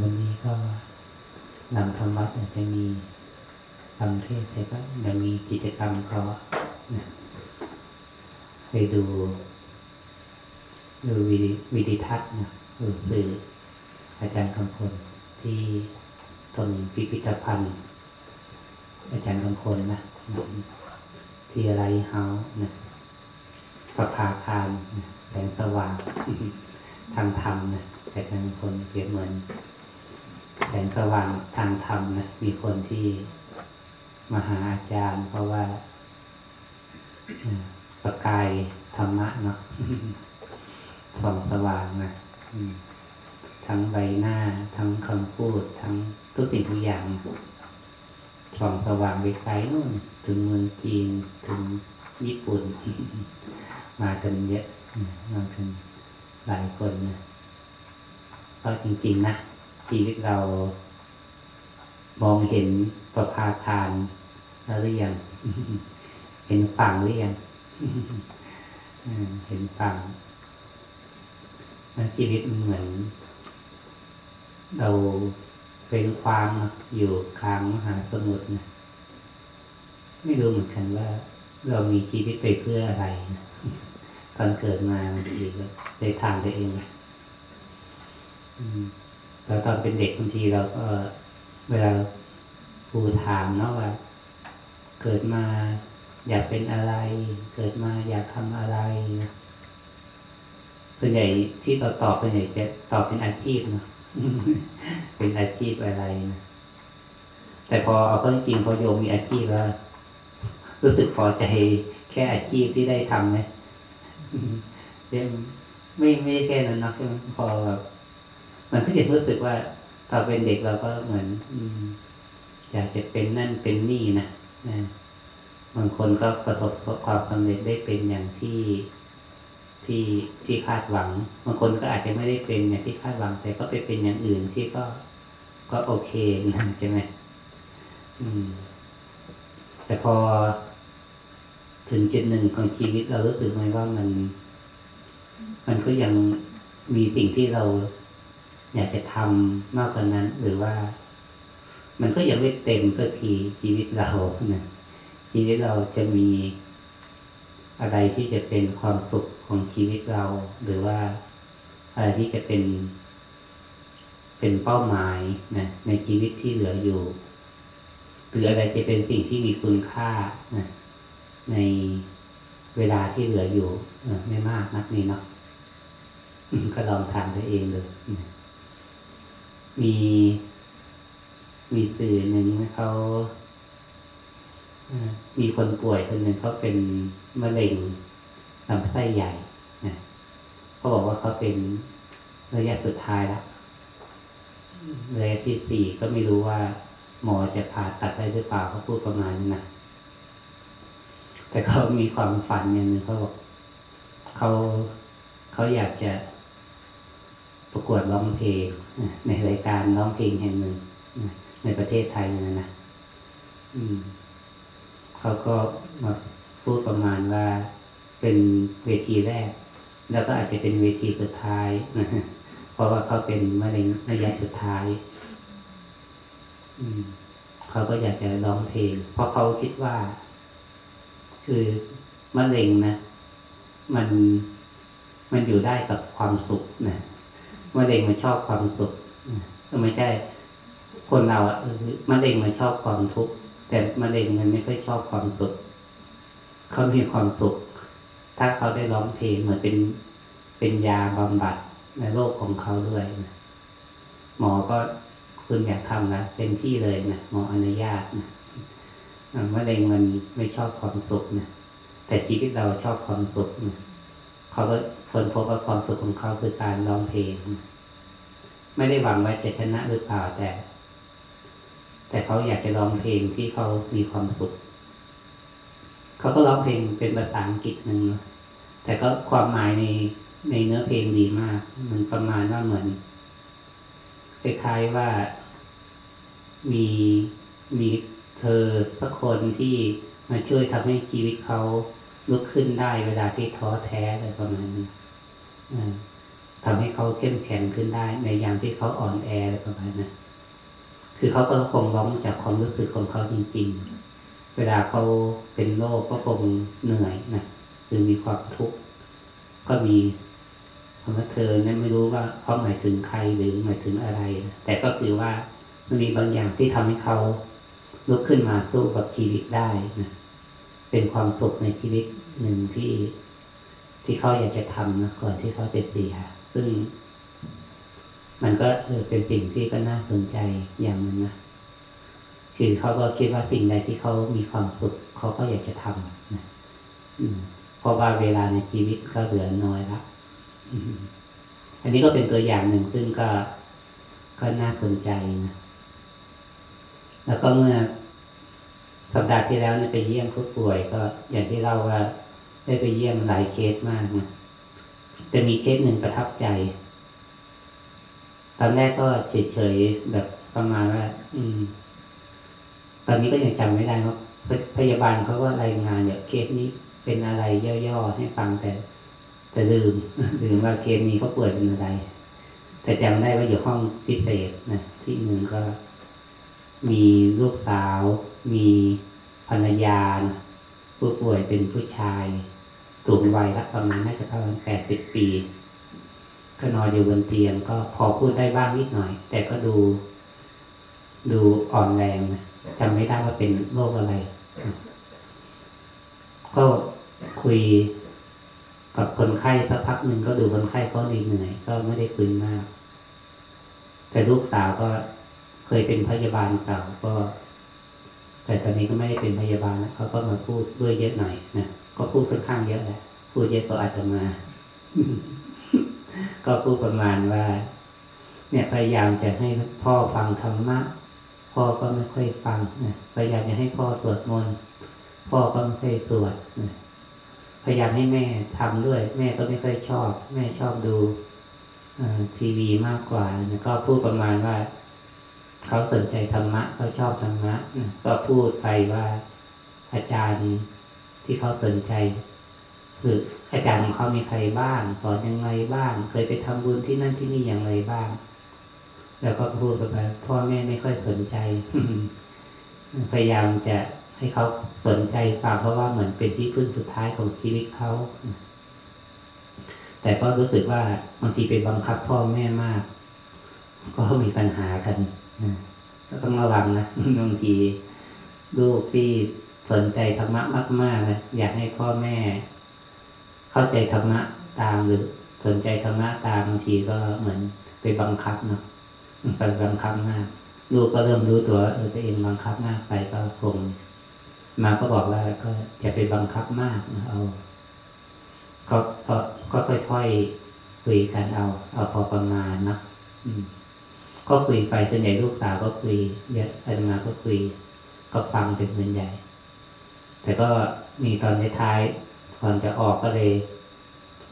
วันนี้ก็นำธรรมะอาจจะมีทำเทศแต่ก็ยังมีกิจกรรมต่อนะไปดูดูวิดีวิทัศน์นะดูสื่ออาจารย์คำพลที่ตรงพิพิธภัณฑ์ อาจารย์คำพลนะนะที่ไรเฮาส์นะประภาคารนะแสงสว่างทางธรรมนะอาจารย์คำพลเปรียบเหมือน แสงสว่างทางธรรมนะมีคนที่มาหาอาจารย์ เพราะว่าประกายธรรมะเนาะส่องสว่างนะทั้งใบหน้า ทั้งคำพูด ทั้งทุกสิ่งทุกอย่างส่องสว่างไปไกลนู่นถึงเมืองจีน ถึงญี่ปุ่น มากันเยอะมมากันหลายคนนะก็จริง ๆ นะ ชีวิตเรามองเห็นประภาคารแล้วหรือยัง เห็นฝั่งหรือยังเห็นฝั่งชีวิตเหมือน เราเป็นควางอยู่กลางมหาสมุทรนะไม่รู้เหมือนกันว่า เรามีชีวิตไปเพื่ออะไรนะตอนเกิดมาบางทีก็ได้ทางตัวเองนะอืม แล้วตอนเป็นเด็กบางทีเราก็เวลาครูถามเนาะว่า เกิดมาอยากเป็นอะไร เกิดมาอยากทำอะไรนะส่วนใหญ่ที่เราตอบเป็นใหญ่จะตอบเป็นอาชีพเนาะเป็นอาชีพอะไรนะแต่พอเอาเข้าจริงพอโยมมีอาชีพแล้ว รู้สึกพอใจแค่อาชีพที่ได้ทำไหมยังไม่ไม่ได้แค่นั้นนะใช่ไหมพอแบบ มันก็ยังรู้สึกว่าตอนเป็นเด็กเราก็เหมือน อืมอยากจะเป็นนั่นเป็นนี่นะนะบางคนก็ประสบความสำเร็จได้เป็นอย่างที่ที่ที่คาดหวัง บางคนก็อาจจะไม่ได้เป็นอย่างที่คาดหวังแต่ก็ไปเป็นอย่างอื่นที่ก็ก็โอเคนะใช่ไหมอืม แต่พอถึงจุดหนึ่งของชีวิตเรารู้สึกไหมว่ามัน มันก็ยังมีสิ่งที่เรา อยากจะทำมากกว่านั้น หรือว่า มันก็ยังไม่เต็มสักทีชีวิตเรานะชีวิตเราจะมีอะไรที่จะเป็นความสุขของชีวิตเรา หรือว่าอะไรที่จะเป็น เป็นเป้าหมายนะในชีวิตที่เหลืออยู่ หรืออะไรจะเป็นสิ่งที่มีคุณค่านะในเวลาที่เหลืออยู่ไม่มากนักนี่เนาะก็ลองถามตัวเองดูนะ มีมีสื่อหนึ่งเขามีคนป่วยคนหนึ่งเขาเป็นมะเร็งลำไส้ใหญ่นะเขาบอกว่าเขาเป็นระยะสุดท้ายแล้วระยะที่สี่ก็ไม่รู้ว่า หมอจะผ่าตัดได้หรือเปล่าเขาพูดประมาณนั้นนะแต่เขามีความฝันอย่างหนึ่งเขาบอกเขาเขาอยากจะ ประกวดร้องเพลงในรายการร้องเพลงแห่งหนึ่งในประเทศไทยนะนะอืมเขาก็มาพูดประมาณว่าเป็นเวทีแรก แล้วก็อาจจะเป็นเวทีสุดท้ายนะเพราะว่าเขาเป็นมะเร็งระยะสุดท้าย อืมเขาก็อยากจะร้องเพลง เพราะเขาคิดว่า คือมะเร็งนะ มันมันอยู่ได้กับความสุขนะ มะเร็งมันชอบความสุขไม่ใช่คนเราอะมะเร็งมันชอบความทุกข์แต่มะเร็งมันไม่ค่อยชอบความสุขเขามีความสุข ถ้าเขาได้ร้องเพลงเหมือนเป็นเป็นยาบำบัดในโรคของเขาด้วยนะหมอก็คุณอยากทำนะเต็มที่เลยนะหมออนุญาตนะมะเร็งมันไม่ชอบความสุขนะแต่ชีวิตเราชอบความสุขนะ เขาก็คนพบว่าความสุขของเขาคือการร้องเพลง ไม่ได้หวังว่าจะชนะหรือเปล่าแต่ แต่เขาอยากจะร้องเพลงที่เขามีความสุข เขาก็ร้องเพลงเป็นภาษาอังกฤษหนึ่งแต่ก็ความหมายในในเนื้อเพลงดีมากมันประมาณว่าเหมือนคล้ายๆว่ามีมีเธอสักคนที่มาช่วยทำให้ชีวิตเขา ลุกขึ้นได้เวลาที่ท้อแท้อะไรประมาณนี้ทำให้เขาเข้มแข็งขึ้นได้ ในยามที่เขาอ่อนแออะไรประมาณนั้นคือเขาก็คงร้องจากความรู้สึกของเขาจริง ๆ เวลาเขาเป็นโรคก็คงเหนื่อยนะหรือมีความทุกข์ก็มีคำว่าเธอเนี่ยไม่รู้ว่าเขาหมายถึงใครหรือหมายถึงอะไร แต่ก็คือว่ามันมีบางอย่างที่ทำให้เขาลุกขึ้นมาสู้กับชีวิตได้นะ เป็นความสุขในชีวิตหนึ่งที่ที่เขาอยากจะทำนะก่อนที่เขาจะเสีย ซึ่ง มันก็เออเป็นสิ่งที่ก็น่าสนใจอย่างนึงนะคือเขาก็คิดว่าสิ่งใดที่เขามีความสุขเขาก็อยากจะทำนะเพราะว่าเวลาในชีวิตก็เหลือน้อยแล้วอันนี้ก็เป็นตัวอย่างหนึ่งซึ่งก็ก็น่าสนใจนะแล้วก็เมื่อ สัปดาห์ที่แล้วเนี่ยไปเยี่ยมผู้ป่วยก็อย่างที่เล่าว่าได้ไปเยี่ยมหลายเคสมากนะแต่มีเคสหนึ่งประทับใจ ตอนแรกก็เฉยๆแบบประมาณว่า อืม ตอนนี้ก็ยังจำไม่ได้ว่าพยาบาลเขาก็รายงานเนี่ยเคสนี้เป็นอะไรย่อๆให้ฟังแต่แต่ลืมลืมว่าเคสนี้เขาป่วยเป็นอะไร แต่จำได้ว่าอยู่ห้องพิเศษนะที่หนึ่งก็ มีลูกสาว มีภรรยา ผู้ป่วยเป็นผู้ชาย สูงวัยละประมาณน่าจะประมาณแปดสิบปี ก็นอนอยู่บนเตียงก็พอพูดได้บ้างนิดหน่อย แต่ก็ดู ดูอ่อนแรงนะจำไม่ได้ว่าเป็นโรคอะไร ก็คุยกับคนไข้สักพักหนึ่งก็ดูคนไข้เขาดีเหนื่อย ก็ไม่ได้คุยมาก แต่ลูกสาวก็ เคยเป็นพยาบาลเก่าก็ แต่ตอนนี้ก็ไม่ได้เป็นพยาบาลแล้วเขาก็มาพูดด้วยเยอะหน่อยนะก็พูดค่อนข้างเยอะแหละพูดเยอะก็อาจจะมา ก็พูดประมาณว่า เนี่ยพยายามจะให้พ่อฟังธรรมะพ่อก็ไม่ค่อยฟังนะพยายามจะให้พ่อสวดมนต์พ่อก็ไม่ค่อยสวดนะพยายามให้แม่ทำด้วย แม่ก็ไม่ค่อยชอบ แม่ชอบดูทีวีมากกว่านะก็พูดประมาณว่า เขาสนใจธรรมะเขาชอบธรรมะนะก็พูดไปว่าอาจารย์ที่เขาสนใจคืออาจารย์ของเขามีใครบ้างสอนยังไงบ้าง เคยไปทำบุญที่นั่นที่นี่อย่างไรบ้าง แล้วก็พูดไปพ่อแม่ไม่ค่อยสนใจพยายามจะให้เขาสนใจฟังเพราะว่าเหมือนเป็นที่พึ่งสุดท้ายของชีวิตเขาแต่ก็รู้สึกว่าบางทีไปบังคับพ่อแม่มาก ก็มีปัญหากัน ก็ต้องระวังนะบางทีลูกที่สนใจธรรมะมากๆนะอยากให้พ่อแม่ เข้าใจธรรมะตามหรือสนใจธรรมะตามบางทีก็เหมือนไปบังคับเนาะไปบังคับมาก ลูกก็เริ่มรู้ตัวเออตัวเองบังคับมากไปก็คงมาก็บอกว่าก็จะไปบังคับมากนะเอาก็ก็ก็ค่อยๆคุยกันเอา เอาพอประมาณนะอืม ก็คุยไปส่วนใหญ่ลูกสาวก็คุยเยอะอาตมาก็คุยก็ฟังเป็นส่วนใหญ่ แต่ก็มีตอนในท้ายก่อนจะออกก็เลย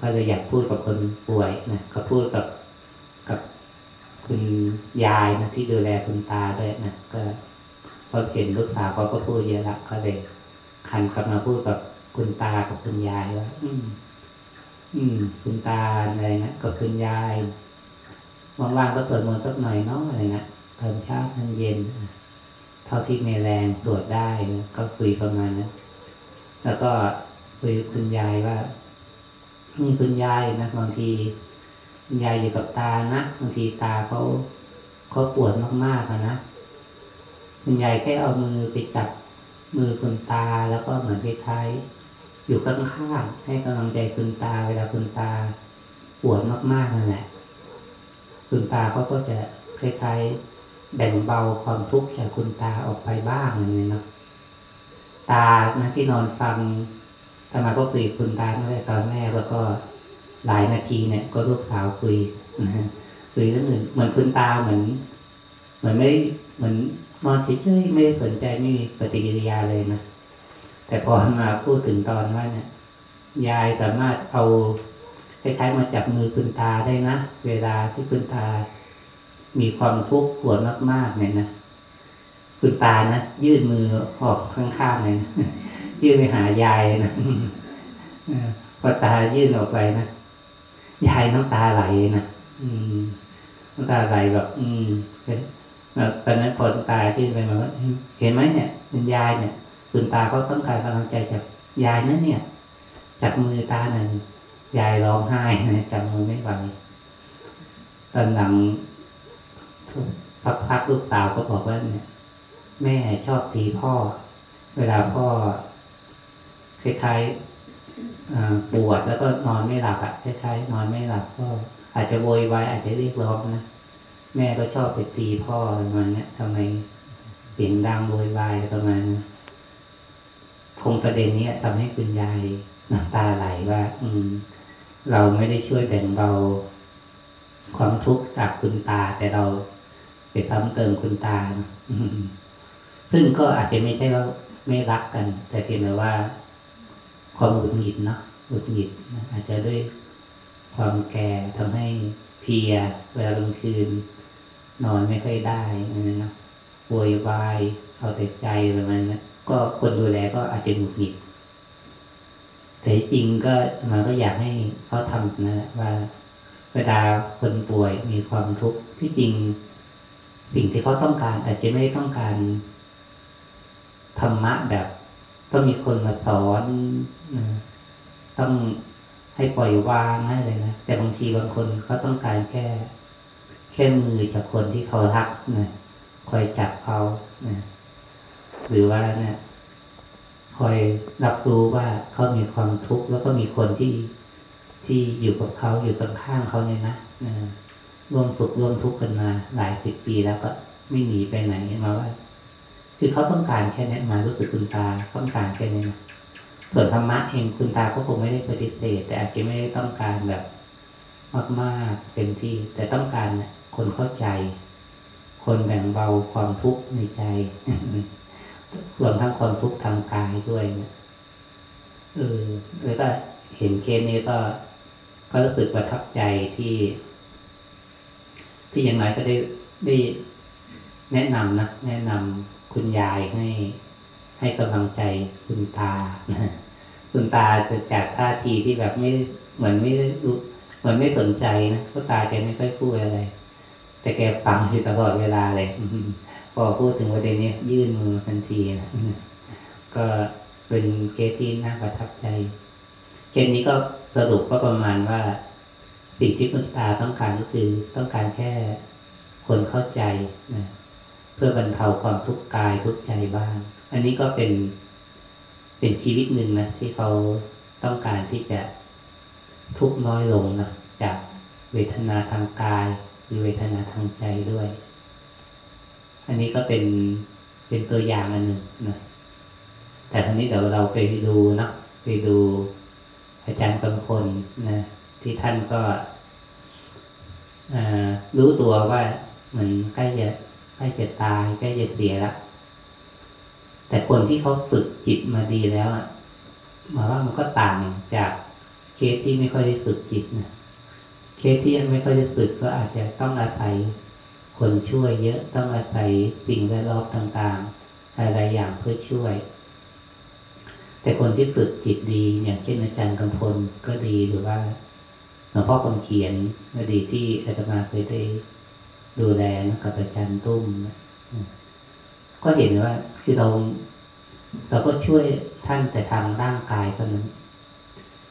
ก็เลยอยากพูดกับคนป่วยนะก็พูดกับกับคุณยายนะที่ดูแลคุณตาด้วยนะก็พอเห็นลูกสาวเขาก็พูดเยอะละก็เลยหันกลับมาพูดกับคุณตากับคุณยายว่าอืม อืม คุณตาอะไรนะกับคุณยาย ว่างๆก็สวดมนต์สักหน่อยเนาะอะไรนะตอนเช้าตอนเย็น เท่าที่มีแรงสวดได้ก็คุยประมาณนั้นแล้วก็คุยคุณยายว่านี่คุณยายนะบางทีคุณยายอยู่กับตานะบางทีตาเขาเขาปวดมากๆนะคุณยายแค่เอามือไปจับมือคุณตาแล้วก็เหมือนคล้ายๆอยู่ข้างๆให้กำลังใจคุณตาเวลาคุณตาปวดมากๆนั่นแหละ คุณตาเขาก็จะคล้ายๆแบ่งเบาความทุกข์จากคุณตาออกไปบ้างอย่างนี้เนาะตานะที่นอนฟังธรรมาก็คุยคุณตาตั้งแต่ตอนแรกแล้วก็หลายนาทีเนี่ย ก็ลูกสาวคุยนะคุยเรื่องอื่นเหมือนคุณตาเหมือน เหมือนไม่เหมือนนอนเฉยๆไม่ได้สนใจไม่มีปฏิกิริยาเลยนะแต่พอมาพูดถึงตอนว่าเนี่ยยายสามารถเอา คล้ายๆมาจับมือคุณตาได้นะ เวลาที่คุณตา มีความทุกข์ปวดมากๆเนี่ยนะคุณตานะยื่นมือออกข้างๆเลยนะยื่นไปหายายนะพอตายื่นออกไปนะยายน้ำตาไหลนะอืมน้ำตาไหลแบบ อืมแบบตอนนั้นพอตาที่นไปมาว่าเห็นไหมเนี่ยคุณยายเนี่ยคุณตาเขาต้องการกำลังใจจากยายนั่นเนี่ยจับมือตาหนึ่งย ยายร้องไห้จับมือไม่ไหวตอนหลังพักพักๆลูกสาวก็บอกว่าเนี่ยแม่ชอบตีพ่อ เวลาพ่อคล้ายๆปวดแล้วก็นอนไม่หลับอะคล้ายๆนอนไม่หลับก็อาจจะโวยวายอาจจะเรียกร้องนะแม่ก็ชอบไปตีพ่อประมาณเนี้ยทำไมเสียงดังโวยวายประมาณนั้คงประเด็นเนี้ยทำให้คุณยายน้ำตาไหลว่า อืม เราไม่ได้ช่วยแบ่งเบาความทุกข์จากคุณตา แต่เราไปซ้ำเติมคุณตา ซึ่งก็อาจจะไม่ใช่ว่าไม่รักกัน แต่เพียงแต่ว่า ความหงุดหงิดเนาะหงุดหงิดอาจจะด้วยความแก่ทำให้เพีย เวลากลางคืน นอนไม่ค่อยได้อะไรนะโวยวายเอาแต่ใจประมาณนั้นก็คนดูแลก็อาจจะหงุดหงิด แต่จริงก็มาก็อยากให้เขาทำนะว่าเวลาคนป่วยมีความทุกข์ที่จริง สิ่งที่เขาต้องการ อาจจะไม่ได้ต้องการธรรมะแบบ ต้องมีคนมาสอนนะต้องให้ปล่อยวางให้เลยนะแต่บางทีบางคนเขาต้องการแค่ แค่มือจากคนที่เขารักนะคอยจับเขานะหรือว่าเนี่ย คอยรับรู้ว่าเขามีความทุกข์แล้วก็มีคนที่ที่อยู่กับเขาอยู่ข้างๆเขาเนี่ยนะร่วมสุขร่วมทุกข์กันมาหลายสิบปีแล้วก็ไม่หนีไปไหนมาว่า คือเขาต้องการแค่นี้มารู้สึกคุณตาต้องการแค่นี้นะส่วนธรรมะเองคุณตาก็คงไม่ได้ปฏิเสธ แต่อาจจะไม่ได้ต้องการแบบมากๆเป็นที่ แต่ต้องการเนี่ยคนเข้าใจ คนแบ่งเบาความทุกข์ในใจ รวมทั้งความทุกข์ทางกายด้วยเนะเออแล้วก็เห็นเคสนี้ก็ ก็รู้สึกประทับใจที่ ที่อย่างไรก็ได้ได้แนะนำนะแนะนำคุณยายให้ ให้กำลังใจคุณตาคุณตาจะจากท่าทีที่แบบไม่เหมือนไม่รู้เหมือนไม่สนใจนะเพราะตาแกไม่ค่อยพูดอะไร แต่แกฟังอยู่ตลอดเวลาเลย พอพูดถึงประเด็นนี้ยื่นมือทันทีนะก็เป็นเคสที่น่าประทับใจเคสนี้ก็สรุปก็ประมาณว่า สิ่งที่คุณตาต้องการก็คือต้องการแค่คนเข้าใจนะเพื่อบรรเทาความทุกข์กายทุกข์ใจบ้าง อันนี้ก็เป็นเป็นชีวิตหนึ่งนะที่เขาต้องการที่จะทุกข์น้อยลงนะจากเวทนาทางกายหรือเวทนาทางใจด้วย อันนี้ก็เป็นเป็นตัวอย่างอันหนึ่งนะแต่ทีนี้เดี๋ยวเราไปดูนะไปดูอาจารย์กำพลนะที่ท่านก็รู้ตัวว่าเหมือนใกล้จะใกล้จะตายใกล้จะเสียแล้วแต่คนที่เขาฝึกจิตมาดีแล้วอะมาว่ามันก็ต่างจากเคสที่ไม่ค่อยได้ฝึกจิตนะเคสที่ไม่ค่อยได้ฝึกก็อาจจะต้องอาศัย คนช่วยเยอะต้องอาศัยสิ่งแวดล้อมต่างๆ หลายๆอย่างเพื่อช่วย แต่คนที่ฝึกจิตดีอย่างเช่นอาจารย์กำพลก็ดีหรือว่าหลวงพ่อคำเขียนอดีตที่อาตมาเคยได้ดูแลนะกับอาจารย์ตุ้มก็เห็นว่าคือเราเราก็ช่วยท่านแต่ทางร่างกายเท่านั้น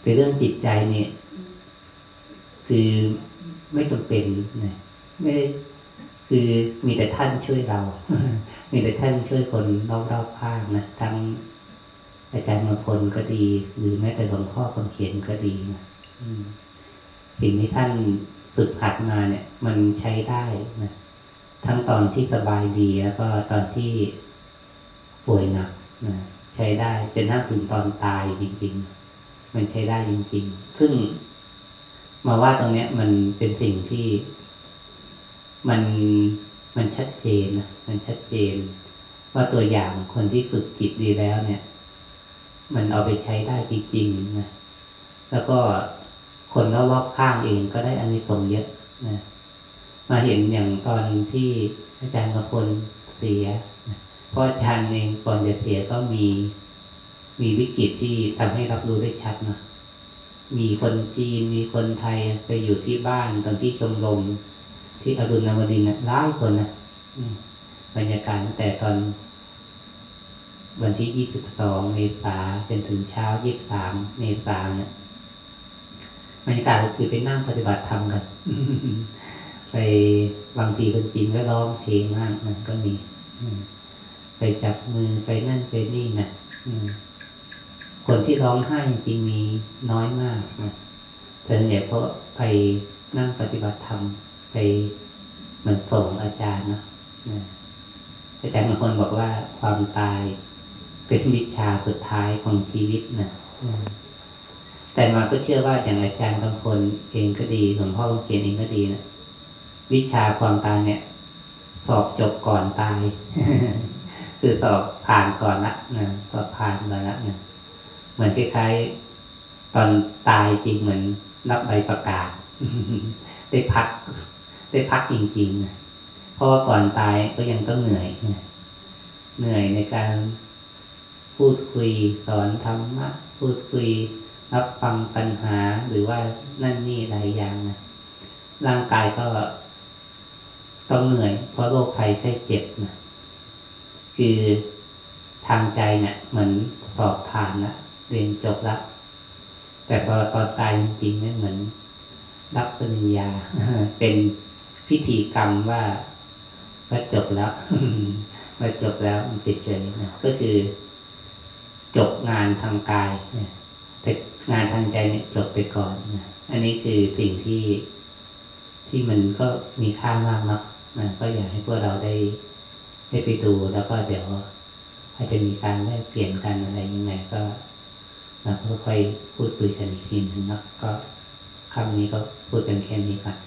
แต่เรื่องจิตใจเนี่ย คือไม่จำเป็นนะไม่ คือมีแต่ท่านช่วยเรา มีแต่ท่านช่วยคนรอบๆข้างนะทั้งอาจารย์มงคลก็ดี หรือแม้แต่หลวงพ่อคำเขียนก็ดีนะสิ่งที่ท่านฝึกหัดมาเนี่ย มันใช้ได้นะทั้งตอนที่สบายดีแล้วก็ตอนที่ป่วยหนักนะใช้ได้จนถ้าถึงตอนตายจริง ๆ มันใช้ได้จริง ๆ ซึ่งมาว่าตรงเนี้ยมันเป็นสิ่งที่ มันมันชัดเจนนะมันชัดเจน ว่าตัวอย่างคนที่ฝึกจิตดีแล้วเนี่ย มันเอาไปใช้ได้จริงๆนะแล้วก็คนรอบๆข้างเองก็ได้อานิสงส์เยอะนะมาเห็นอย่างตอนที่อาจารย์กพลเสียนะเพราะอาจารย์เองก่อนจะเสียก็มีมีวิกฤตที่ทำให้รับรู้ได้ชัดนะมีคนจีนมีคนไทยไปอยู่ที่บ้านตอนที่ชมรม ที่อรุณนวดินทร์น่ะหลายคนนะบรรยากาศตั้งแต่ตอน วันที่ยี่สิบสองเมษาจนถึงเช้ายี่บสามเมษาเนี่ยบรรยากาศก็คือไปนั่งปฏิบัติธรรมกันไปบางทีคนจีนก็ร้องเพลงมากมันก็มีไปจับมือไปนั่นไปนี่นะคนที่ร้องไห้จริงมีน้อยมากนะแต่ส่วนใหญ่เพราะไปนั่งปฏิบัติธรรม ไปเหมือนส่งอาจารย์เนอะอาจารย์บางคนบอกว่าความตายเป็นวิชาสุดท้ายของชีวิตนะแต่มาก็เชื่อว่าอย่างอาจารย์บางคนเองก็ดีหลวงพ่อคำเขียนเองก็ดีนะวิชาความตายเนี่ย สอบจบก่อนตาย คือสอบผ่านก่อนละนะสอบผ่านก่อนละนะเหมือนคล้ายๆตอนตายจริงเหมือนรับใบประกาศได้พัก ได้พักจริงๆนะเพราะว่าก่อนตายก็ยังต้องเหนื่อยนะเหนื่อยในการพูดคุยสอนธรรมะพูดคุยรับฟังปัญหาหรือว่านั่นนี่หลายอย่างนะร่างกายก็ต้องเหนื่อย เพราะโรคภัยไข้เจ็บนะคือทางใจเนี่ยเหมือนสอบผ่านละเรียนจบแล้วแต่พอตอนตายจริงๆเนี่ยเหมือนรับปริญญาเป็น พิธีกรรมว่าว่าจบแล้วว่าจบแล้วเฉยๆนะก็คือ จบงานทางกายนะแต่งานทางใจเนี่ยจบไปก่อนนะอันนี้คือสิ่งที่ที่มันก็มีค่ามากเนาะนะก็อยากให้พวกเราได้ได้ไปดูแล้วก็เดี๋ยวอาจจะมีการแลกเปลี่ยนกันอะไรยังไงก็นะค่อยๆพูดคุยกันอีกทีนึงนะก็คำนี้ก็พูดกันแค่นี้ก่อน